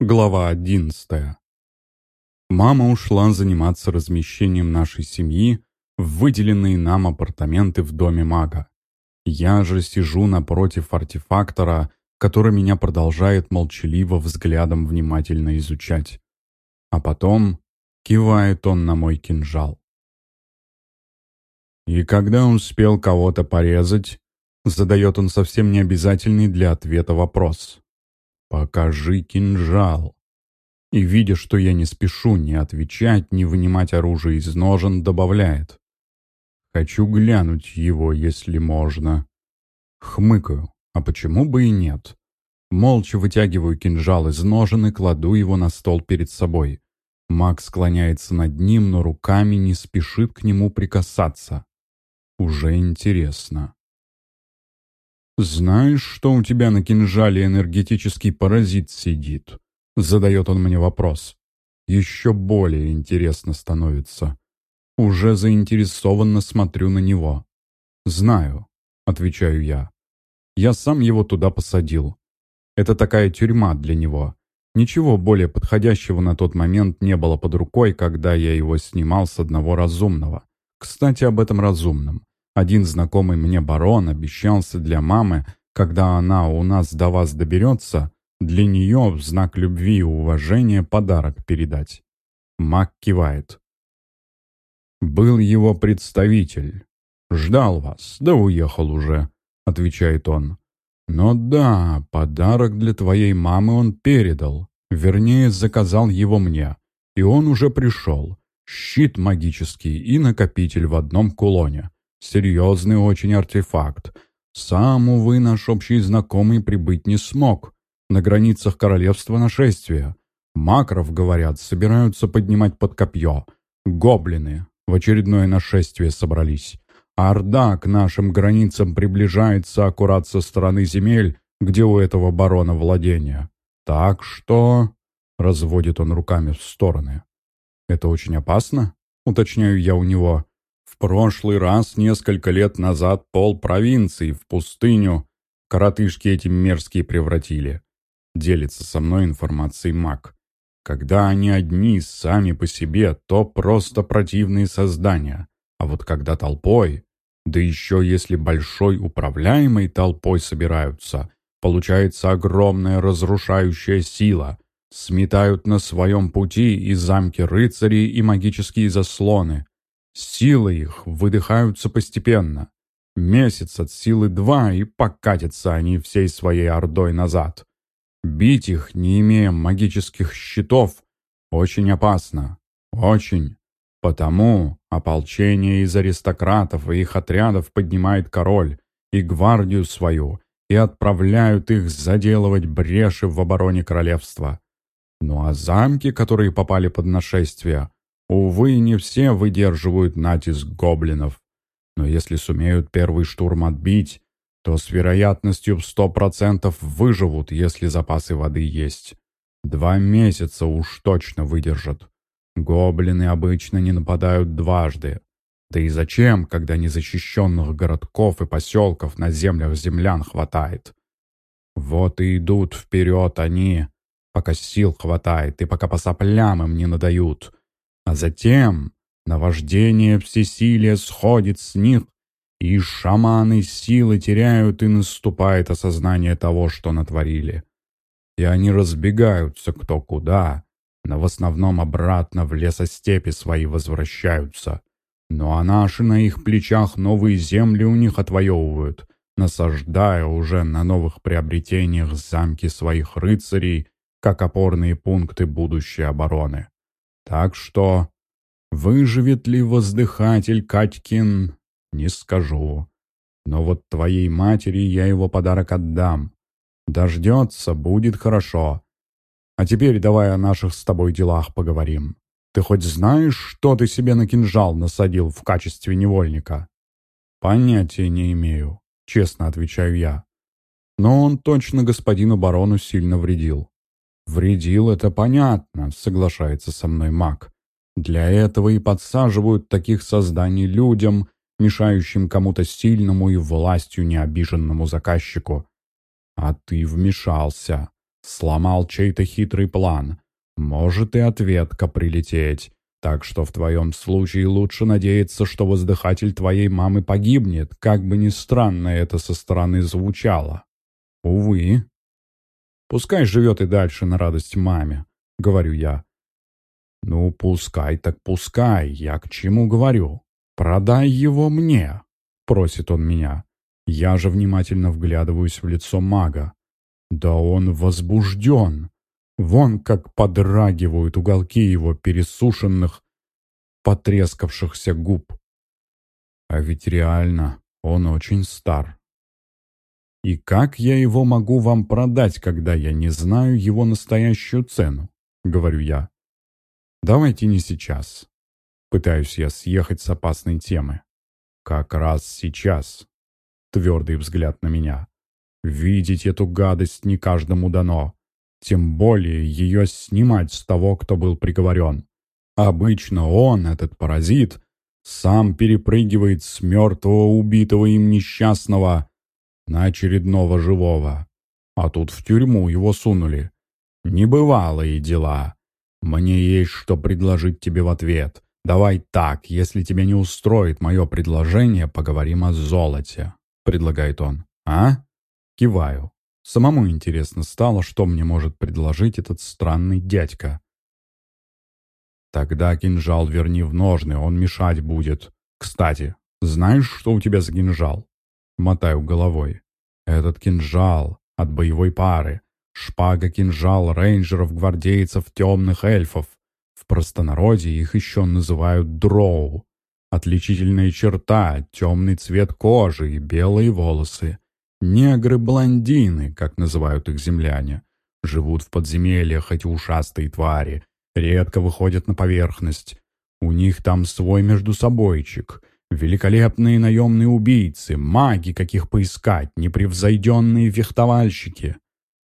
Глава одиннадцатая. Мама ушла заниматься размещением нашей семьи в выделенные нам апартаменты в доме мага. Я же сижу напротив артефактора, который меня продолжает молчаливо взглядом внимательно изучать. А потом кивает он на мой кинжал. И когда успел кого-то порезать, задает он совсем необязательный для ответа вопрос. «Покажи кинжал». И, видя, что я не спешу ни отвечать, ни вынимать оружие из ножен, добавляет. «Хочу глянуть его, если можно». Хмыкаю, а почему бы и нет? Молча вытягиваю кинжал из ножен и кладу его на стол перед собой. Маг склоняется над ним, но руками не спешит к нему прикасаться. Уже интересно. «Знаешь, что у тебя на кинжале энергетический паразит сидит?» Задает он мне вопрос. Еще более интересно становится. Уже заинтересованно смотрю на него. «Знаю», — отвечаю я. «Я сам его туда посадил. Это такая тюрьма для него. Ничего более подходящего на тот момент не было под рукой, когда я его снимал с одного разумного. Кстати, об этом разумном. Один знакомый мне барон обещался для мамы, когда она у нас до вас доберется, для нее в знак любви и уважения подарок передать. Мак кивает. «Был его представитель. Ждал вас, да уехал уже», — отвечает он. «Но да, подарок для твоей мамы он передал. Вернее, заказал его мне. И он уже пришел. Щит магический и накопитель в одном кулоне. Серьезный очень артефакт. Сам, увы, наш общий знакомый прибыть не смог. На границах королевства нашествия. Макров, говорят, собираются поднимать под копье. Гоблины в очередное нашествие собрались. Орда к нашим границам приближается аккурат со стороны земель, где у этого барона владения. Так что...» — разводит он руками в стороны. «Это очень опасно?» — уточняю я у него. В прошлый раз, несколько лет назад, пол провинции в пустыню коротышки эти мерзкие превратили. Делится со мной информацией маг. Когда они одни, сами по себе, то просто противные создания. А вот когда толпой, да еще если большой управляемой толпой собираются, получается огромная разрушающая сила. Сметают на своем пути и замки рыцарей, и магические заслоны. Силы их выдыхаются постепенно. Месяц от силы два, и покатятся они всей своей ордой назад. Бить их, не имея магических щитов, очень опасно. Очень. Потому ополчение из аристократов и их отрядов поднимает король и гвардию свою, и отправляют их заделывать бреши в обороне королевства. Ну а замки, которые попали под нашествие, Увы, не все выдерживают натиск гоблинов. Но если сумеют первый штурм отбить, то с вероятностью в сто процентов выживут, если запасы воды есть. Два месяца уж точно выдержат. Гоблины обычно не нападают дважды. Да и зачем, когда незащищенных городков и поселков на землях землян хватает? Вот и идут вперед они, пока сил хватает и пока по соплям им не надают. А затем наваждение всесилия сходит с них, и шаманы силы теряют, и наступает осознание того, что натворили. И они разбегаются кто куда, но в основном обратно в лесостепи свои возвращаются. Ну а наши на их плечах новые земли у них отвоевывают, насаждая уже на новых приобретениях замки своих рыцарей, как опорные пункты будущей обороны. Так что выживет ли воздыхатель Катькин, не скажу. Но вот твоей матери я его подарок отдам. Дождется, будет хорошо. А теперь давай о наших с тобой делах поговорим. Ты хоть знаешь, что ты себе на кинжал насадил в качестве невольника? Понятия не имею, честно отвечаю я. Но он точно господину барону сильно вредил. «Вредил, это понятно», — соглашается со мной маг. «Для этого и подсаживают таких созданий людям, мешающим кому-то сильному и властью необиженному заказчику. А ты вмешался. Сломал чей-то хитрый план. Может и ответка прилететь. Так что в твоем случае лучше надеяться, что воздыхатель твоей мамы погибнет, как бы ни странно это со стороны звучало. Увы. Пускай живет и дальше на радость маме, говорю я. Ну, пускай так пускай, я к чему говорю. Продай его мне, просит он меня. Я же внимательно вглядываюсь в лицо мага. Да он возбужден. Вон как подрагивают уголки его пересушенных, потрескавшихся губ. А ведь реально он очень стар. И как я его могу вам продать, когда я не знаю его настоящую цену? Говорю я. Давайте не сейчас. Пытаюсь я съехать с опасной темы. Как раз сейчас. Твердый взгляд на меня. Видеть эту гадость не каждому дано тем более ее снимать с того, кто был приговорен. Обычно он, этот паразит, сам перепрыгивает с мертвого убитого им несчастного на очередного живого. А тут в тюрьму его сунули. Небывалые дела. Мне есть что предложить тебе в ответ. Давай так, если тебя не устроит мое предложение, поговорим о золоте», — предлагает он. «А?» Киваю. Самому интересно стало, что мне может предложить этот странный дядька. Тогда кинжал верни в ножны, он мешать будет. Кстати, знаешь, что у тебя за кинжал? Мотаю головой. Этот кинжал от боевой пары. Шпага-кинжал рейнджеров-гвардейцев темных эльфов. В простонародье их еще называют дроу. Отличительная черта, темный цвет кожи и белые волосы. Негры-блондины, как называют их земляне, живут в подземельях эти ушастые твари, редко выходят на поверхность. У них там свой междусобойчик. Великолепные наемные убийцы, маги, каких поискать, непревзойденные фехтовальщики.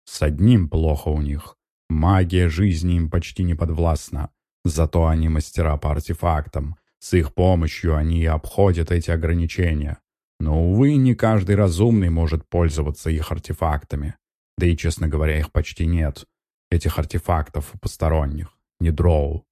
С одним плохо у них. Магия жизни им почти не подвластна. Зато они мастера по артефактам. С их помощью они и обходят эти ограничения. Но, увы, не каждый разумный может пользоваться их артефактами. Да и, честно говоря, их почти нет. Этих артефактов у посторонних, не дроу.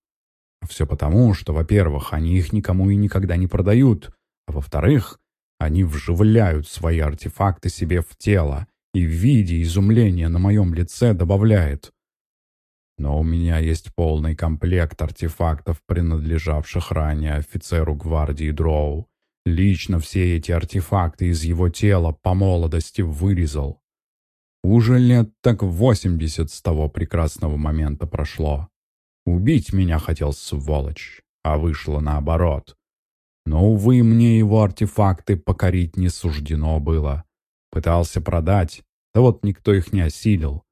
Все потому, что, во-первых, они их никому и никогда не продают, а во-вторых, они вживляют свои артефакты себе в тело и в виде изумления на моем лице добавляет. Но у меня есть полный комплект артефактов, принадлежавших ранее офицеру гвардии Дроу. Лично все эти артефакты из его тела по молодости вырезал. Уже лет так восемьдесят с того прекрасного момента прошло. Убить меня хотел сволочь, а вышло наоборот. Но, увы, мне его артефакты покорить не суждено было. Пытался продать, да вот никто их не осилил.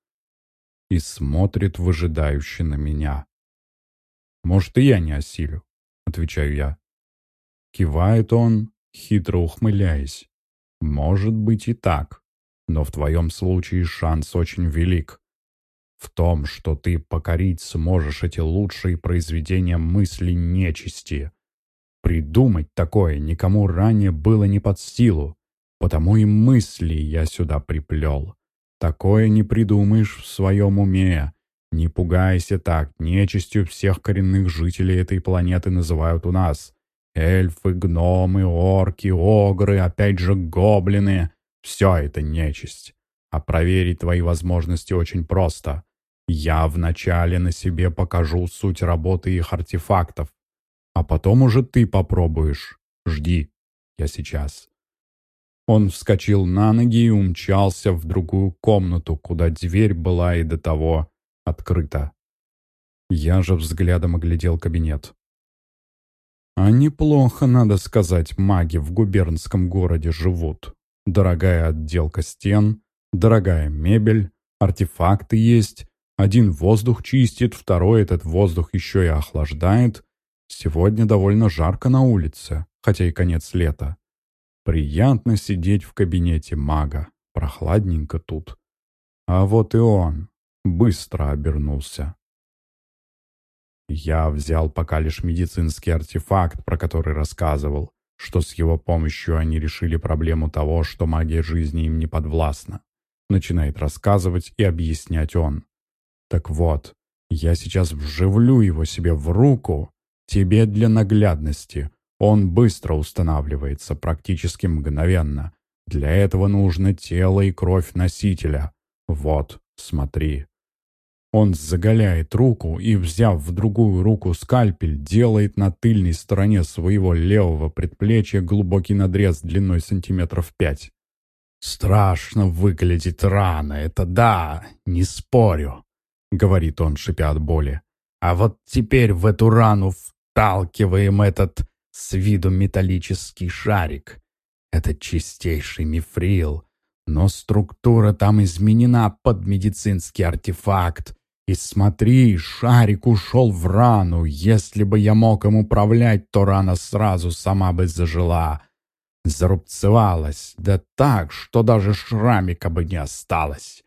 И смотрит выжидающе на меня. «Может, и я не осилю», — отвечаю я. Кивает он, хитро ухмыляясь. Может быть и так, но в твоем случае шанс очень велик. В том, что ты покорить сможешь эти лучшие произведения мысли нечисти. Придумать такое никому ранее было не под силу, потому и мысли я сюда приплел. Такое не придумаешь в своем уме. Не пугайся так, нечистью всех коренных жителей этой планеты называют у нас. Эльфы, гномы, орки, огры, опять же гоблины — все это нечисть. А проверить твои возможности очень просто. Я вначале на себе покажу суть работы их артефактов, а потом уже ты попробуешь. Жди, я сейчас. Он вскочил на ноги и умчался в другую комнату, куда дверь была и до того открыта. Я же взглядом оглядел кабинет. А неплохо, надо сказать, маги в губернском городе живут. Дорогая отделка стен, дорогая мебель, артефакты есть. Один воздух чистит, второй этот воздух еще и охлаждает. Сегодня довольно жарко на улице, хотя и конец лета. Приятно сидеть в кабинете мага, прохладненько тут. А вот и он быстро обернулся. Я взял пока лишь медицинский артефакт, про который рассказывал, что с его помощью они решили проблему того, что магия жизни им не подвластна. Начинает рассказывать и объяснять он. Так вот, я сейчас вживлю его себе в руку, тебе для наглядности. Он быстро устанавливается, практически мгновенно. Для этого нужно тело и кровь носителя. Вот, смотри. Он заголяет руку и, взяв в другую руку скальпель, делает на тыльной стороне своего левого предплечья глубокий надрез длиной сантиметров пять. «Страшно выглядит рана, это да, не спорю», — говорит он, шипя от боли. «А вот теперь в эту рану вталкиваем этот с виду металлический шарик. Это чистейший мифрил, но структура там изменена под медицинский артефакт, и смотри, шарик ушел в рану. Если бы я мог им управлять, то рана сразу сама бы зажила. Зарубцевалась, да так, что даже шрамика бы не осталось.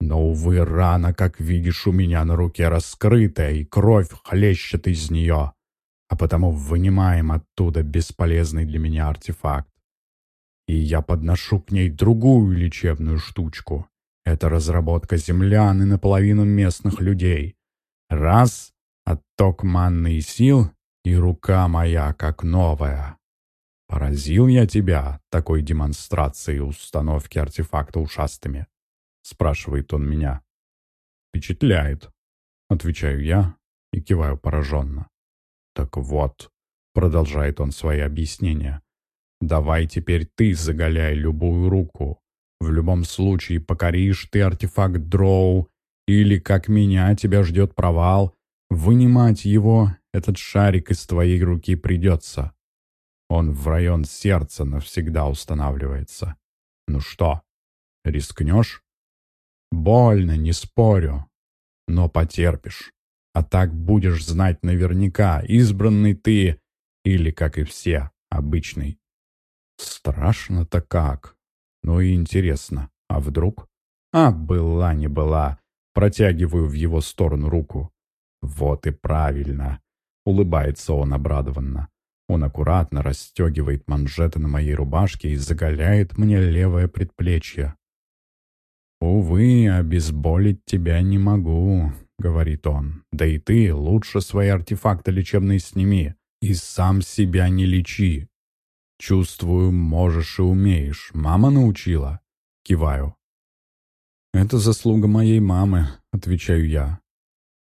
Но, увы, рана, как видишь, у меня на руке раскрытая, и кровь хлещет из нее. А потому вынимаем оттуда бесполезный для меня артефакт. И я подношу к ней другую лечебную штучку. Это разработка землян и наполовину местных людей. Раз — отток манны и сил, и рука моя как новая. Поразил я тебя такой демонстрацией установки артефакта ушастыми? Спрашивает он меня. Впечатляет. Отвечаю я и киваю пораженно. Так вот, продолжает он свои объяснения. Давай теперь ты заголяй любую руку, в любом случае, покоришь ты артефакт дроу, или, как меня, тебя ждет провал, вынимать его, этот шарик из твоей руки придется. Он в район сердца навсегда устанавливается. Ну что, рискнешь? Больно, не спорю, но потерпишь. А так будешь знать наверняка, избранный ты или, как и все, обычный. Страшно-то как. Ну и интересно, а вдруг? А, была не была. Протягиваю в его сторону руку. Вот и правильно. Улыбается он обрадованно. Он аккуратно расстегивает манжеты на моей рубашке и заголяет мне левое предплечье. «Увы, обезболить тебя не могу», — говорит он. «Да и ты лучше свои артефакты лечебные сними и сам себя не лечи. «Чувствую, можешь и умеешь. Мама научила?» Киваю. «Это заслуга моей мамы», — отвечаю я.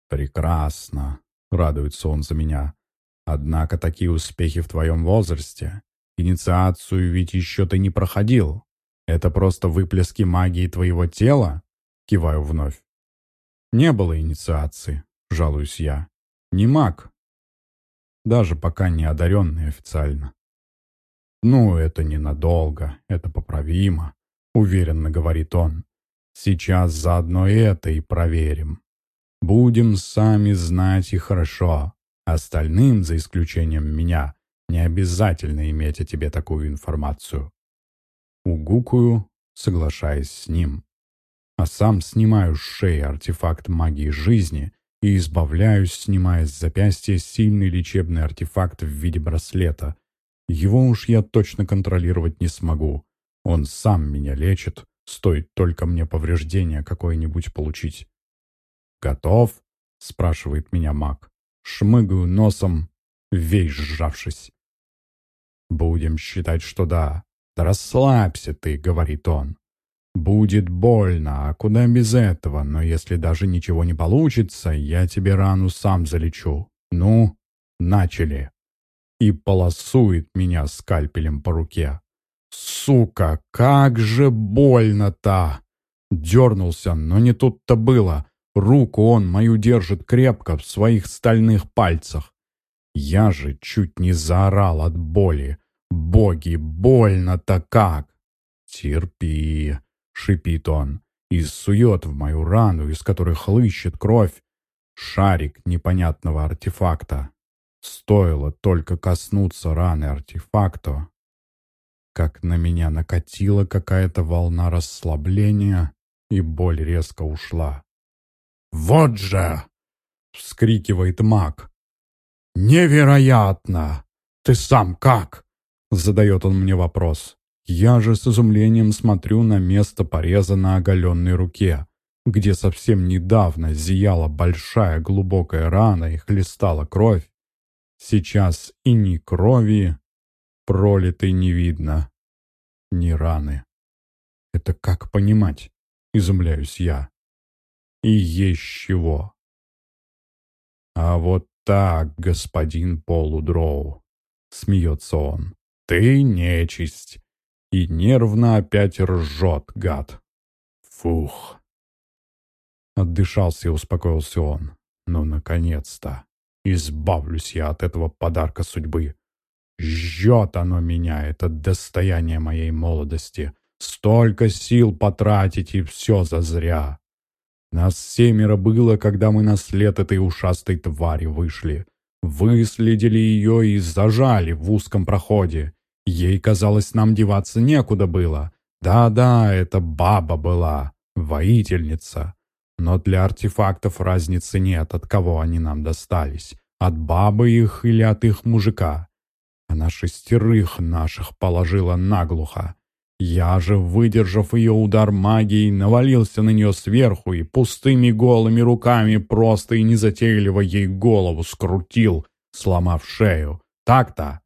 «Прекрасно», — радуется он за меня. «Однако такие успехи в твоем возрасте. Инициацию ведь еще ты не проходил. Это просто выплески магии твоего тела?» Киваю вновь. «Не было инициации», — жалуюсь я. «Не маг. Даже пока не одаренный официально». «Ну, это ненадолго, это поправимо», — уверенно говорит он. «Сейчас заодно это и проверим. Будем сами знать и хорошо. Остальным, за исключением меня, не обязательно иметь о тебе такую информацию». Угукую, соглашаясь с ним. А сам снимаю с шеи артефакт магии жизни и избавляюсь, снимая с запястья сильный лечебный артефакт в виде браслета, его уж я точно контролировать не смогу. Он сам меня лечит, стоит только мне повреждение какое-нибудь получить. «Готов?» — спрашивает меня маг. Шмыгаю носом, весь сжавшись. «Будем считать, что да. Да расслабься ты», — говорит он. «Будет больно, а куда без этого, но если даже ничего не получится, я тебе рану сам залечу. Ну, начали» и полосует меня скальпелем по руке. Сука, как же больно-то! Дернулся, но не тут-то было. Руку он мою держит крепко в своих стальных пальцах. Я же чуть не заорал от боли. Боги, больно-то как! Терпи, шипит он, и сует в мою рану, из которой хлыщет кровь, шарик непонятного артефакта. Стоило только коснуться раны артефакта, как на меня накатила какая-то волна расслабления, и боль резко ушла. «Вот же!» — вскрикивает маг. «Невероятно! Ты сам как?» — задает он мне вопрос. Я же с изумлением смотрю на место пореза на оголенной руке. где совсем недавно зияла большая глубокая рана и хлестала кровь, сейчас и ни крови пролитой не видно, ни раны. Это как понимать, изумляюсь я. И есть чего. А вот так, господин Полудроу, смеется он, ты нечисть. И нервно опять ржет, гад. Фух. Отдышался и успокоился он. Ну, наконец-то. Избавлюсь я от этого подарка судьбы. Жжет оно меня, это достояние моей молодости. Столько сил потратить, и все зазря. Нас семеро было, когда мы на след этой ушастой твари вышли. Выследили ее и зажали в узком проходе. Ей, казалось, нам деваться некуда было. Да-да, это баба была, воительница. Но для артефактов разницы нет, от кого они нам достались. От бабы их или от их мужика. Она шестерых наших положила наглухо. Я же, выдержав ее удар магией, навалился на нее сверху и пустыми голыми руками просто и незатейливо ей голову скрутил, сломав шею. Так-то.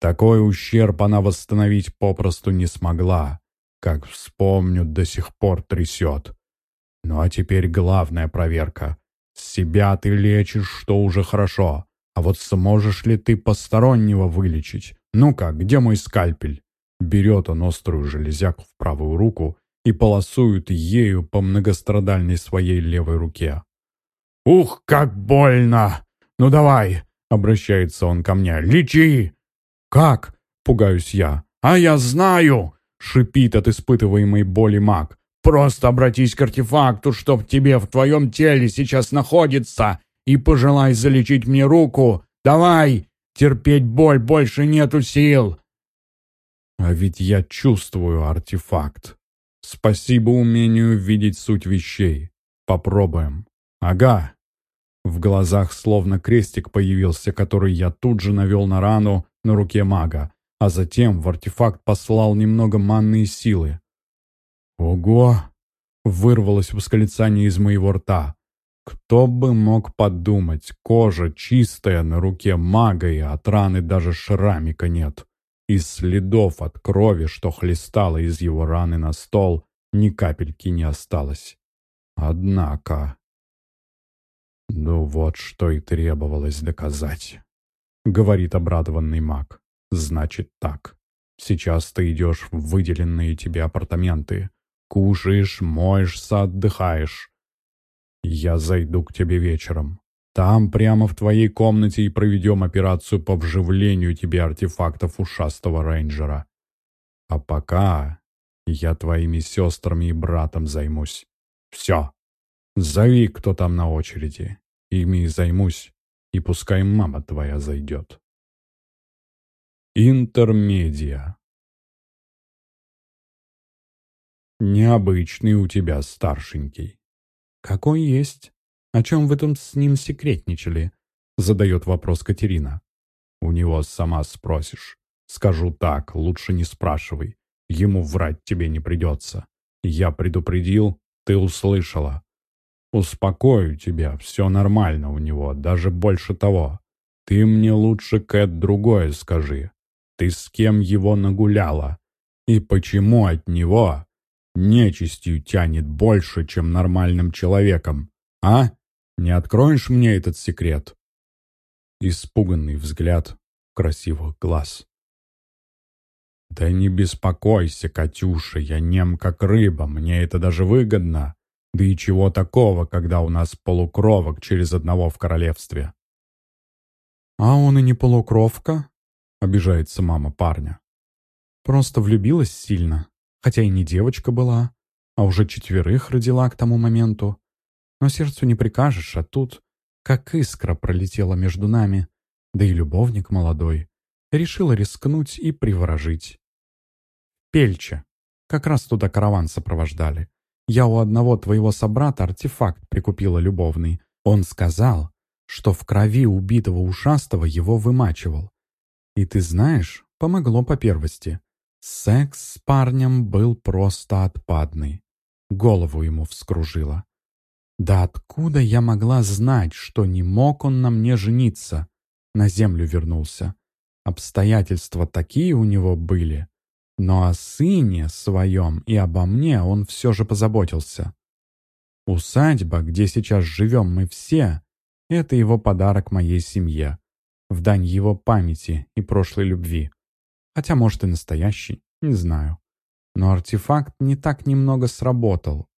Такой ущерб она восстановить попросту не смогла. Как вспомню, до сих пор трясет. Ну а теперь главная проверка. Себя ты лечишь, что уже хорошо. А вот сможешь ли ты постороннего вылечить? Ну-ка, где мой скальпель? Берет он острую железяку в правую руку и полосует ею по многострадальной своей левой руке. «Ух, как больно! Ну давай!» — обращается он ко мне. «Лечи!» «Как?» — пугаюсь я. «А я знаю!» — шипит от испытываемой боли маг. Просто обратись к артефакту, что в тебе в твоем теле сейчас находится, и пожелай залечить мне руку. Давай! Терпеть боль больше нету сил!» А ведь я чувствую артефакт. Спасибо умению видеть суть вещей. Попробуем. Ага. В глазах словно крестик появился, который я тут же навел на рану на руке мага, а затем в артефакт послал немного манной силы. «Ого!» — вырвалось восклицание из моего рта. Кто бы мог подумать, кожа чистая на руке мага, и от раны даже шрамика нет. И следов от крови, что хлестало из его раны на стол, ни капельки не осталось. Однако... «Ну вот, что и требовалось доказать», — говорит обрадованный маг. «Значит так. Сейчас ты идешь в выделенные тебе апартаменты, Кушаешь, моешься, отдыхаешь. Я зайду к тебе вечером. Там, прямо в твоей комнате, и проведем операцию по вживлению тебе артефактов ушастого рейнджера. А пока я твоими сестрами и братом займусь. Все. Зови, кто там на очереди. Ими и займусь, и пускай мама твоя зайдет. Интермедиа. Необычный у тебя старшенький. Какой есть? О чем вы там с ним секретничали? Задает вопрос Катерина. У него сама спросишь. Скажу так, лучше не спрашивай. Ему врать тебе не придется. Я предупредил, ты услышала. Успокою тебя, все нормально у него, даже больше того. Ты мне лучше, Кэт, другое скажи. Ты с кем его нагуляла? И почему от него нечистью тянет больше, чем нормальным человеком. А? Не откроешь мне этот секрет?» Испуганный взгляд красивых глаз. «Да не беспокойся, Катюша, я нем как рыба, мне это даже выгодно. Да и чего такого, когда у нас полукровок через одного в королевстве?» «А он и не полукровка?» — обижается мама парня. «Просто влюбилась сильно хотя и не девочка была, а уже четверых родила к тому моменту. Но сердцу не прикажешь, а тут, как искра пролетела между нами, да и любовник молодой, решила рискнуть и приворожить. Пельча. Как раз туда караван сопровождали. Я у одного твоего собрата артефакт прикупила любовный. Он сказал, что в крови убитого ушастого его вымачивал. И ты знаешь, помогло по первости. Секс с парнем был просто отпадный. голову ему вскружила. Да откуда я могла знать, что не мог он на мне жениться? На землю вернулся. Обстоятельства такие у него были. Но о сыне своем и обо мне он все же позаботился. Усадьба, где сейчас живем мы все, это его подарок моей семье, в дань его памяти и прошлой любви. Хотя, может, и настоящий, не знаю. Но артефакт не так немного сработал.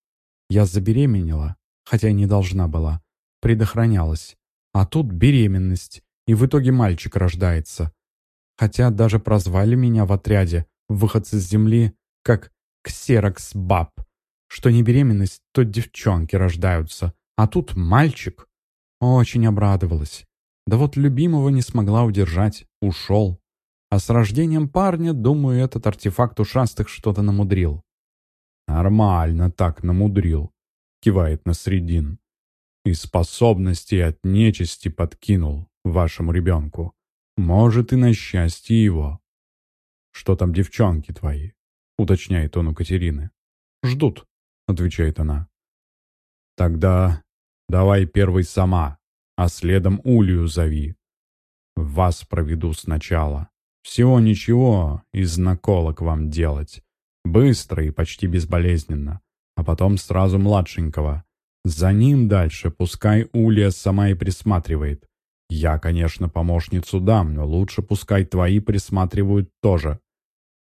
Я забеременела, хотя и не должна была. Предохранялась. А тут беременность, и в итоге мальчик рождается. Хотя даже прозвали меня в отряде, выходцы с земли, как «ксерокс-баб», что не беременность, то девчонки рождаются, а тут мальчик. Очень обрадовалась. Да вот любимого не смогла удержать, ушел. А с рождением парня, думаю, этот артефакт ушастых что-то намудрил. «Нормально так намудрил», — кивает на средин. «И способности от нечисти подкинул вашему ребенку. Может, и на счастье его». «Что там девчонки твои?» — уточняет он у Катерины. «Ждут», — отвечает она. «Тогда давай первый сама, а следом Улью зови. Вас проведу сначала. Всего ничего из наколок вам делать. Быстро и почти безболезненно а потом сразу младшенького. За ним дальше пускай Улья сама и присматривает. Я, конечно, помощницу дам, но лучше пускай твои присматривают тоже.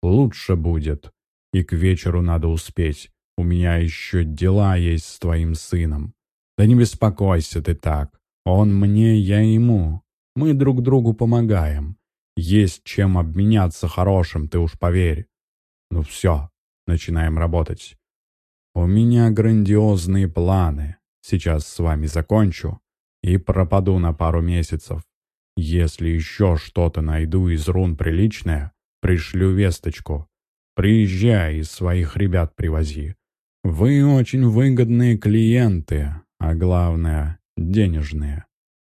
Лучше будет. И к вечеру надо успеть. У меня еще дела есть с твоим сыном. Да не беспокойся ты так. Он мне, я ему. Мы друг другу помогаем. Есть чем обменяться хорошим, ты уж поверь. Ну все, начинаем работать. «У меня грандиозные планы. Сейчас с вами закончу и пропаду на пару месяцев. Если еще что-то найду из рун приличное, пришлю весточку. Приезжай и своих ребят привози. Вы очень выгодные клиенты, а главное, денежные.